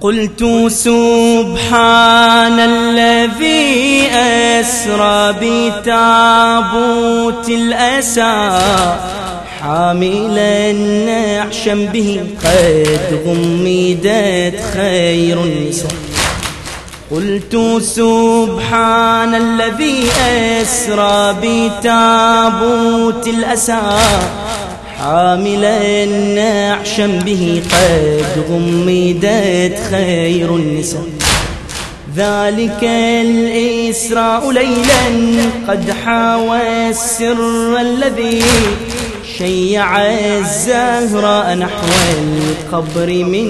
قلت سبحان الذي أسرى بتابوت الأسى حاملا نعشا به قد غمدت خير النساء قلت سبحان الذي أسرى بتابوت الأسى حاملا نعشا به قد غمدت خير النساء. ذلك الإسراء ليلا قد حاوى السر الذي شيع الزهراء نحو القبر من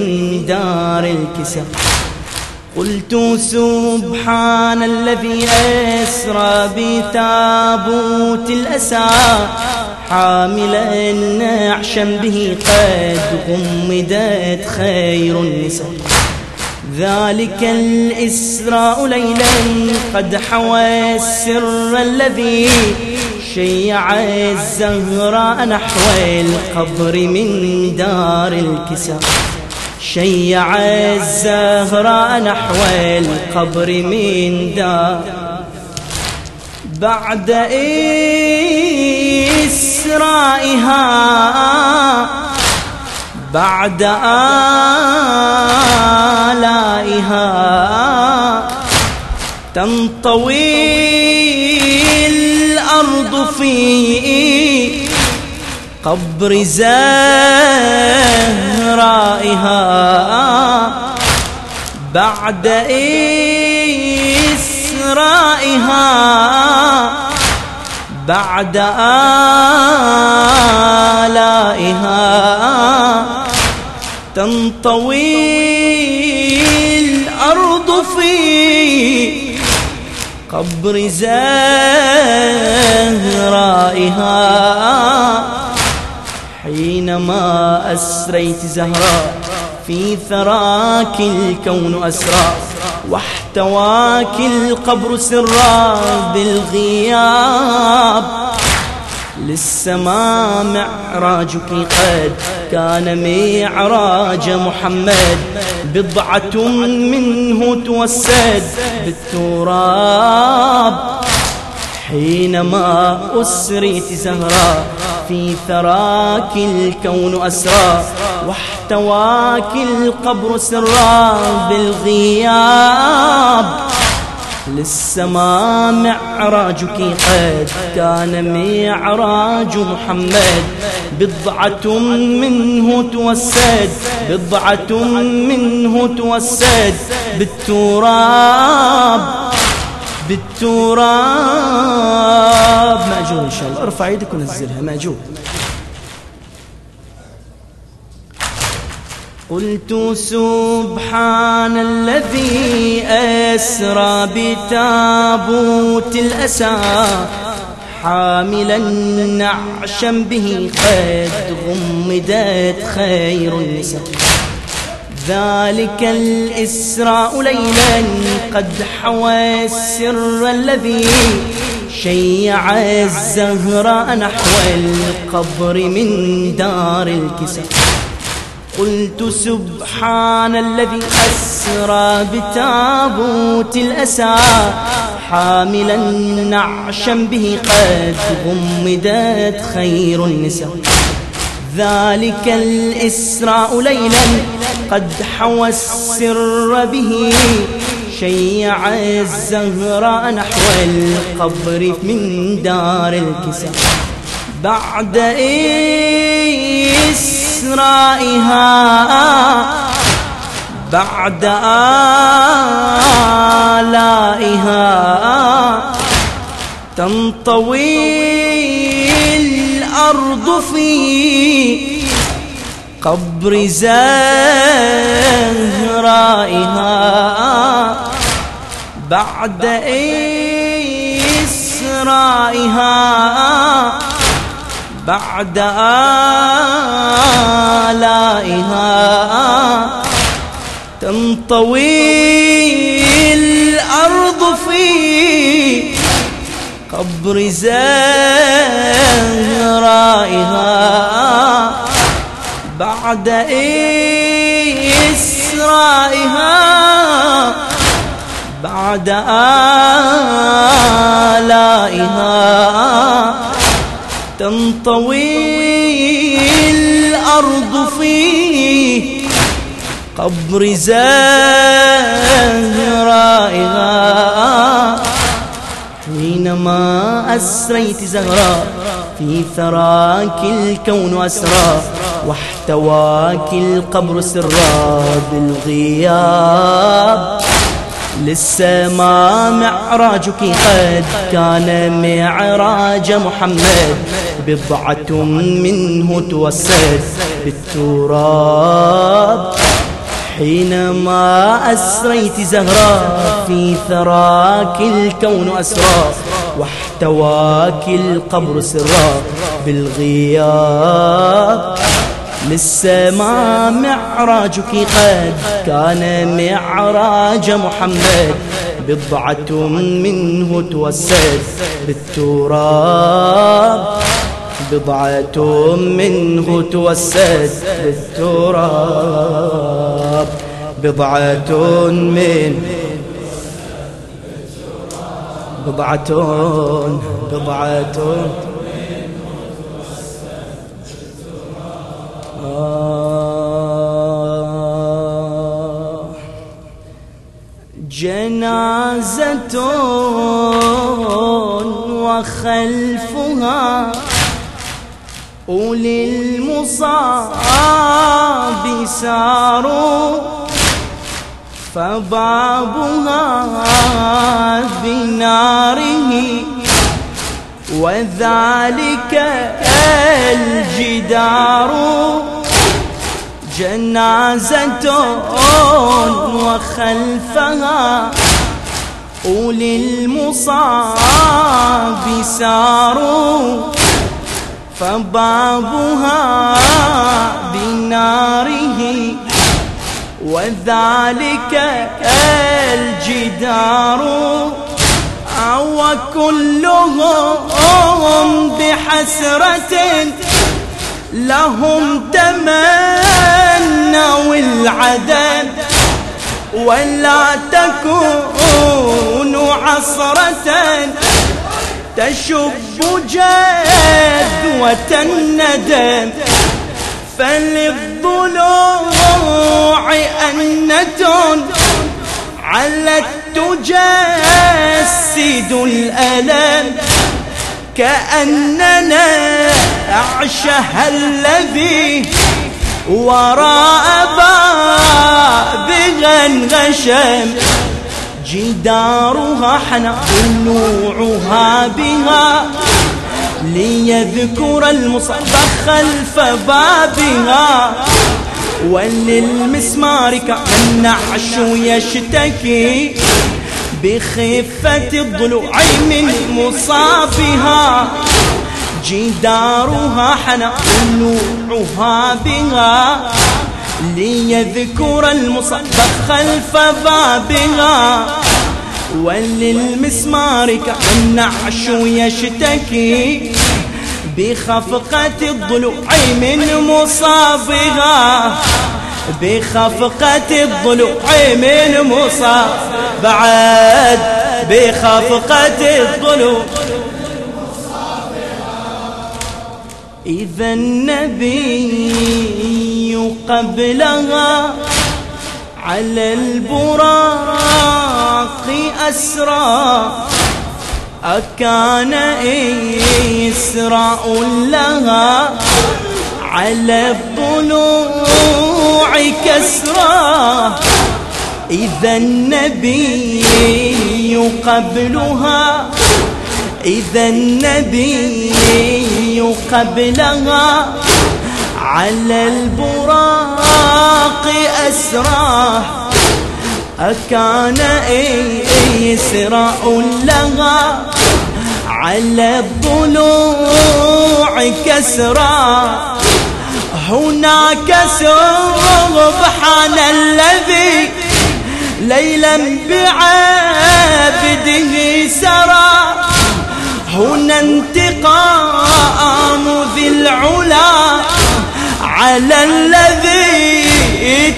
دار الكساء. قلت سبحان الذي أسرى بتابوت الأسى حاملا نعشا به قد غمدت خير النساء. ذلك الإسراء ليلا قد حوى السر الذي شيع الزهراء نحو القبر من دار الكساء. شيع الزهراء نحو القبر من دار. بعد إسرائها بعد آلائها تنطوي الأرض في قبر زهرائها بعد إسرائها بعد آلائها تنطوي الأرض في قبر زهرائها. حينما أسريت زهراء في ثراك الكون أسرى واحتواك القبر سرا بالغياب. للسماء معراجك قد كان معراج محمد. بضعة منه توسد بالتراب. حينما أسريت زهراء في ثراك الكون أسرى واحتواك القبر سرا بالغياب. للسماء معراجك قد كان معراج محمد بضعة منه توسد بضعة منه توسد بالتراب بالتراب. مأجور إن شاء الله. ارفع يدك ونزلها مأجور قلت سبحان الذي أسرى بتابوت الأسى حاملا نعشا به قد غمدت خير النساء. ذلك الإسراء ليلا قد حوى السر الذي شيع الزهراء نحو القبر من دار الكساء قلت سبحان الذي أسرى بتابوت الأسى حاملا نعشا به قد غمدت خير النساء. ذلك الإسراء ليلا. قد حوى السر به شيع الزهراء نحو القبر من دار الكساء. بعد إسرائها بعد آلائها تنطوي الأرض في قبر زهرائها بعد إسرائها. بعد آلائها تنطوي قبر زهرائها بعد إسرائها بعد آلائها تنطوي الأرض في قبر زهرائها حينما أسريت زهراء في ثراك الكون أسرى واحتواك القبر سرا بالغياب للسماء معراجك قد كان معراج محمد بضعة منه توسد بالتراب حينما أسريت زهراء في ثراك الكون أسرى واحتواك القبر سرا بالغياب للسماء معراجك قد كان معراج محمد بضعة منه توسد بالتراب بضعة منه توسد بالتراب بضعة من بضعة بضعة جنازة وخلفها أولي المصاب ساروا فبابها بناره وذلك الجدار جنازة وخلفها أولي المصاب ساروا فبابها بناره وذلك الجدار وكلهم بحسرة لهم تمنوا العدد ولا تكون عصرة تشب جذوة الندم فللضلوع أنة علت تجسد الألم كأننا أعشها الذي وراء بابها غشم جدارها حنا طلوعها بها ليذكر المصبخ خلف بابها. وللمسمار كالنعش يشتكي بخفة الضلوع من مصابها. جدارها حنا طلوعها بها. ليذكر المصبخ خلف بابها. وللمسمار كالنعش يشتكي بخفقة الضلوع من مصابها. بخفقة الضلوع من مصاب بعد بخفقة الضلوع. إذا النبي قبلها على البراق أسرى أكان إسراء لها على الضلوع كسرى. إذا النبي قبلها إذا النبي قبلها على البراق أسرى. أكان إسراء لها على الضلوع كسرى. هناك سبحان الذي ليلا بعبده سرى. هنا انتقام ذي العلا. على الذي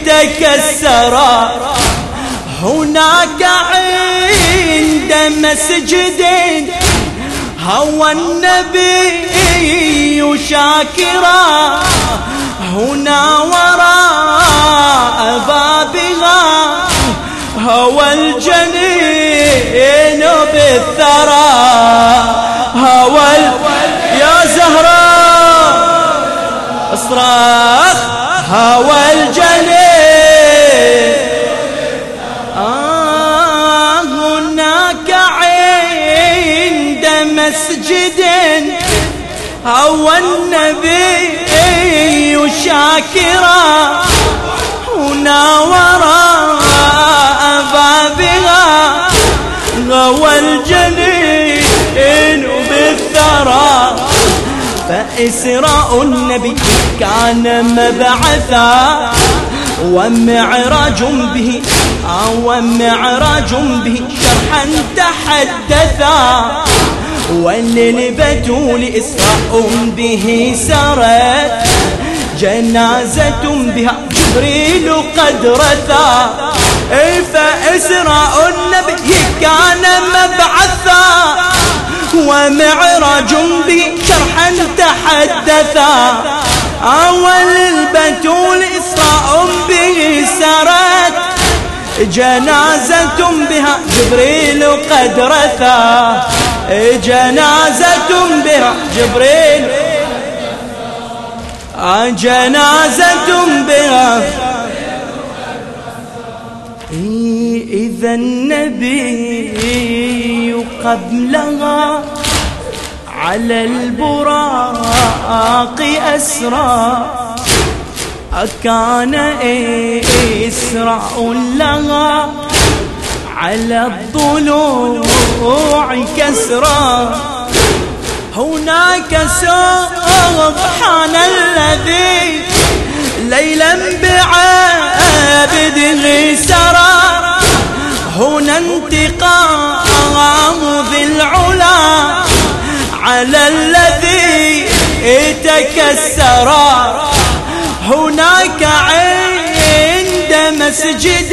تكسر. هناك عند مسجد هوى النبي شاكرا هنا وراء بابها هوى الجنين بالثرى. هوى يا زهراء اصراخ هوى الجنين آه هناك عند مسجد هوى النبي شاكرا فإسراء النبي كان مبعثا ومعراج به ومعراج به شرحا تحدثا. وللبتول إسراء به سرت جنازة بها جبريل قد رثى فإسراء النبي كان مبعثا. ومعراج به شرحا تحدثا. أول البتول إسراء به سرت جنازة بها جبريل قد رثى جنازة بها جبريل جنازة بها. إذا النبي قبلها على البراق أسرى. أكان إسراء لها على الضلوع كسرى. هناك سبحان الذي ليلا بعابده سرى هنا انتقام ذي العلا على الذي تكسرا هناك عند مسجد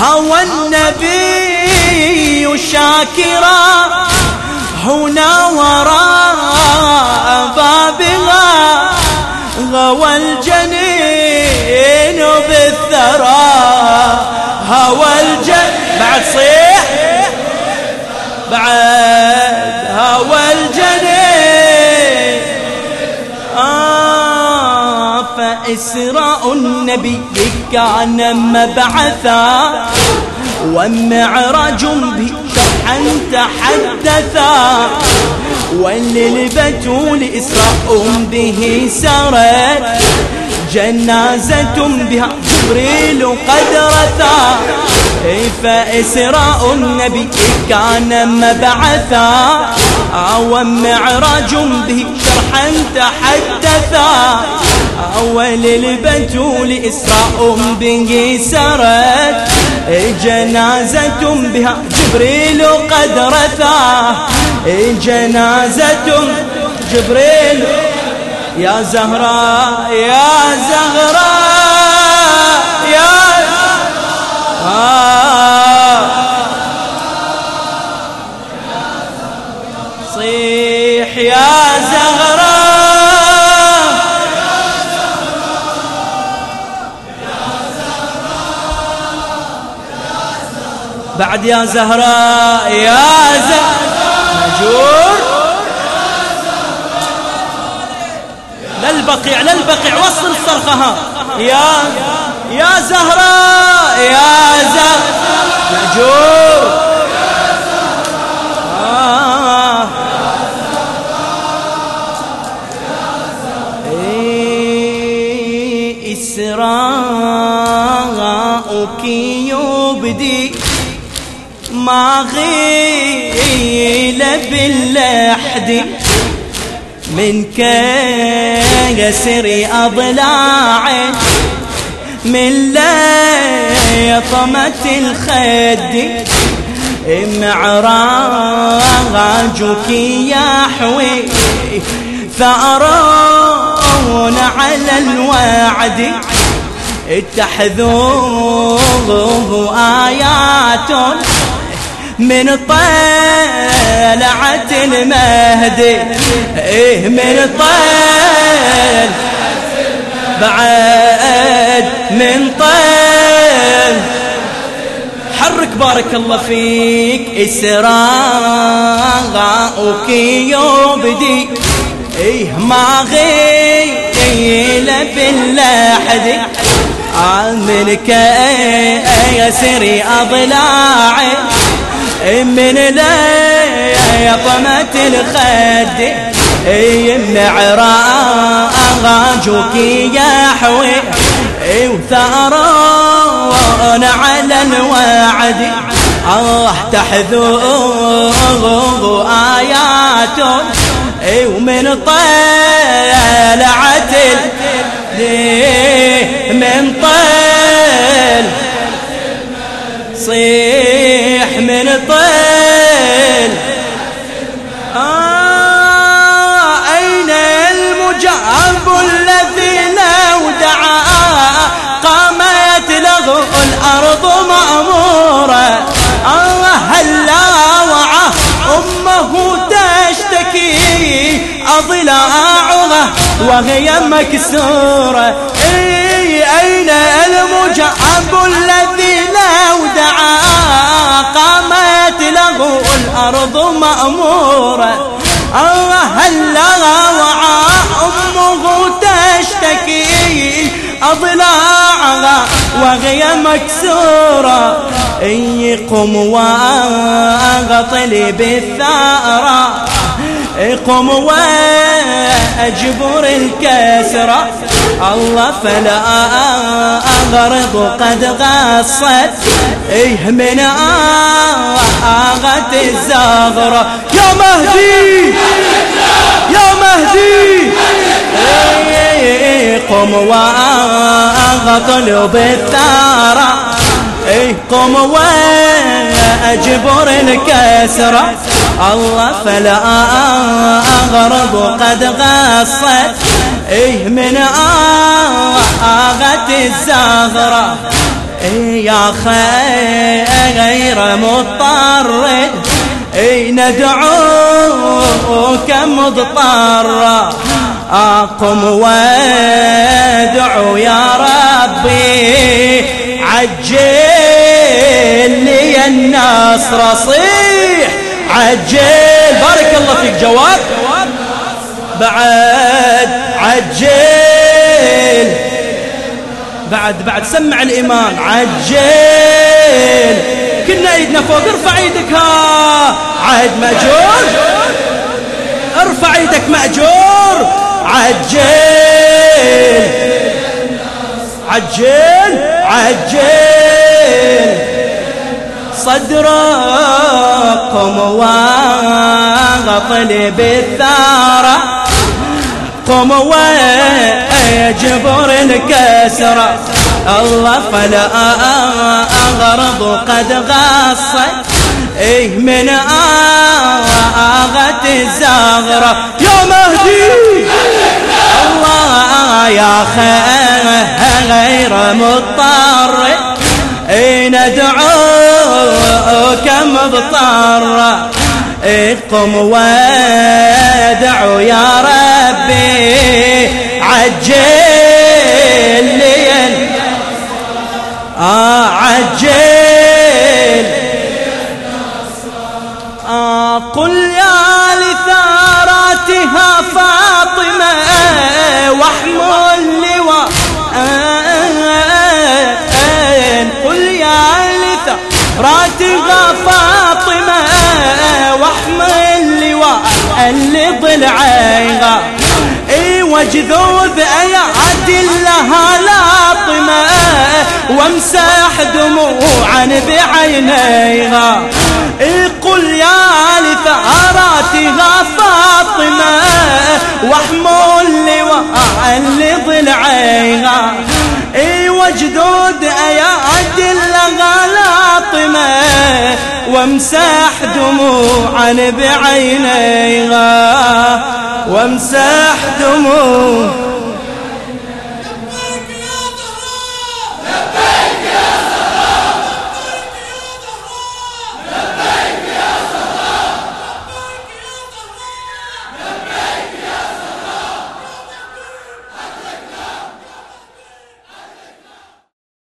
هوى النبي شاكرا. هنا وراء بابها غوى الجنين بالثرى. هوى بعد هوى الجنين آه فإسراء النبي كان مبعثا. ومعراج به شرحا تحدثا. وللبتول إسراء به سرت. جنازة بها جبريل قد رثى فإسراء النبي كان مبعثا؟ ومعراج به شرحا تحدثا. أول البتول إسراء به سرت. جنازة بها جبريل قد رثى جنازة جبريل. يا زهراء يا زهراء يا آه. بعد يا زهراء يا زهراء. مجور. للبقيع للبقيع وصل الصرخة يا يا زهراء يا زهراء. مأجور يبدي ما غيل باللحد من كسر أضلاعه من لطمة الخد معراجك يحوي ثأرون على على الوعد اتحذوه آيات من طلعة المهدي إيه من طلعة بعد من طل. حرك بارك الله فيك إسراء يبدي. إيه ما غيل باللحد عملك يا سري أضلاعي من لا يطمة الخد. يمنع راجك يحوي وثارون على الوعد. الله تحذوه آيات. ومن طلعت من طل صيح من طل وهي مكسورة إي أين المجأب الذي لو دعا قامت له الأرض مأمورة. الله هلا وعى أمه تشتكي أضلاعها. وهي مكسورة قم وأغطلي بالثأرة. قم واجبر الكسرة الله فلا أغرض قد غصت إيه من آغت الزغرة يا مهدي يا مهدي قم واغطل بالثارة قم واجبر الكسرة الله فلا أغرب قد غصت. إيه من آغت الزغرة إيه يا خير مضطر. إيه ندعوك مضطر أقم وادعو يا ربي. عجل لي النصر صيح عجل. بارك الله فيك جواب بعد عجل. بعد بعد سمع الإمام عجل. كنا ايدنا فوق ارفع إيدك ها. عهد مأجور. ارفع إيدك مأجور. عجل. عجل عجل. صدركم واغطل بالثارة. قم ويجبر الكسرة الله فلا أغرض قد غصت إيه من آغت الزغرة يا مهدي! الله يا خير مضطر. إيه ندعوك مضطر إيه قم وادعو يا ربي عجل لي. آه عجل لثاراتها فاطمة واحمل لواء اللي ضلعيها اي وجذوذ ايعد لها لاطمة وامسح دموعا بعينيها. قل يا لثاراتها فاطمة واحمل لواء لضلعيها اي وجدود اياد لها لاطمة وامسح دموعا بعينيها وامسح دموع